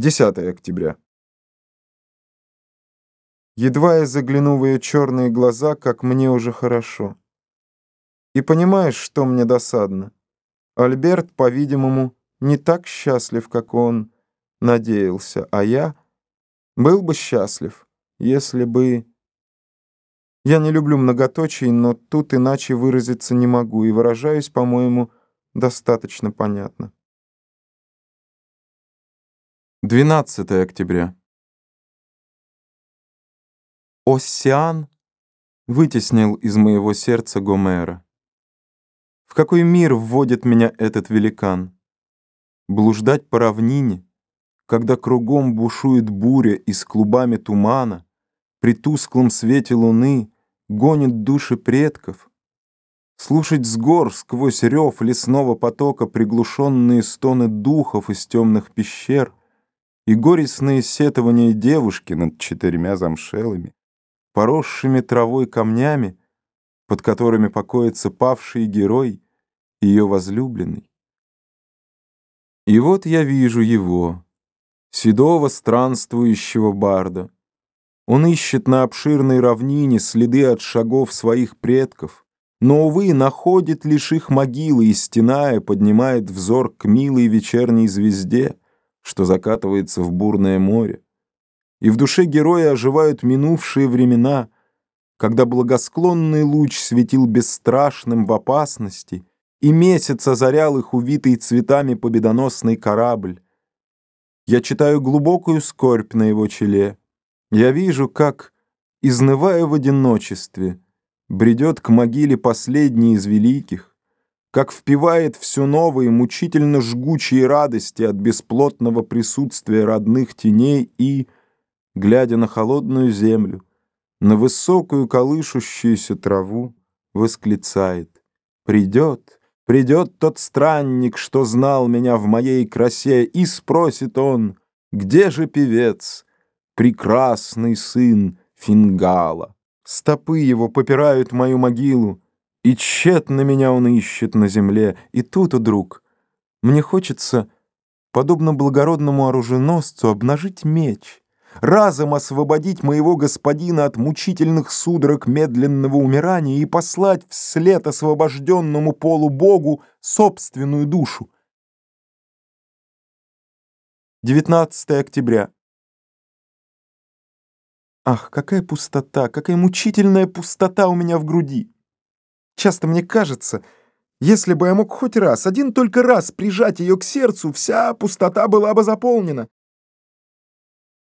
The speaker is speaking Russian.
10 октября. Едва я загляну в ее черные глаза, как мне уже хорошо. И понимаешь, что мне досадно? Альберт, по-видимому, не так счастлив, как он надеялся, а я был бы счастлив, если бы... Я не люблю многоточий, но тут иначе выразиться не могу, и выражаюсь, по-моему, достаточно понятно. 12 октября. Оссиан вытеснил из моего сердца Гомера. В какой мир вводит меня этот великан? Блуждать по равнине, когда кругом бушует буря и с клубами тумана, при тусклом свете луны гонит души предков, слушать с гор сквозь рев лесного потока приглушенные стоны духов из темных пещер — и горестные сетования девушки над четырьмя замшелыми, поросшими травой камнями, под которыми покоится павший герой, ее возлюбленный. И вот я вижу его, седого странствующего барда. Он ищет на обширной равнине следы от шагов своих предков, но, увы, находит лишь их могилы и, стеная, поднимает взор к милой вечерней звезде — что закатывается в бурное море. И в душе героя оживают минувшие времена, когда благосклонный луч светил бесстрашным в опасности, и месяц озарял их увитый цветами победоносный корабль. Я читаю глубокую скорбь на его челе. Я вижу, как, изнывая в одиночестве, бредет к могиле последний из великих, как впивает все новые, мучительно жгучие радости от бесплотного присутствия родных теней и, глядя на холодную землю, на высокую колышущуюся траву, восклицает «Придет, придет тот странник, что знал меня в моей красе, и спросит он, где же певец, прекрасный сын Фингала?» Стопы его попирают мою могилу, и тщетно меня он ищет на земле, и тут, друг, мне хочется, подобно благородному оруженосцу, обнажить меч, разом освободить моего господина от мучительных судорог медленного умирания и послать вслед освобожденному полубогу собственную душу. 19 октября. Ах, какая пустота, какая мучительная пустота у меня в груди! Часто мне кажется, если бы я мог хоть раз, один только раз прижать ее к сердцу, вся пустота была бы заполнена.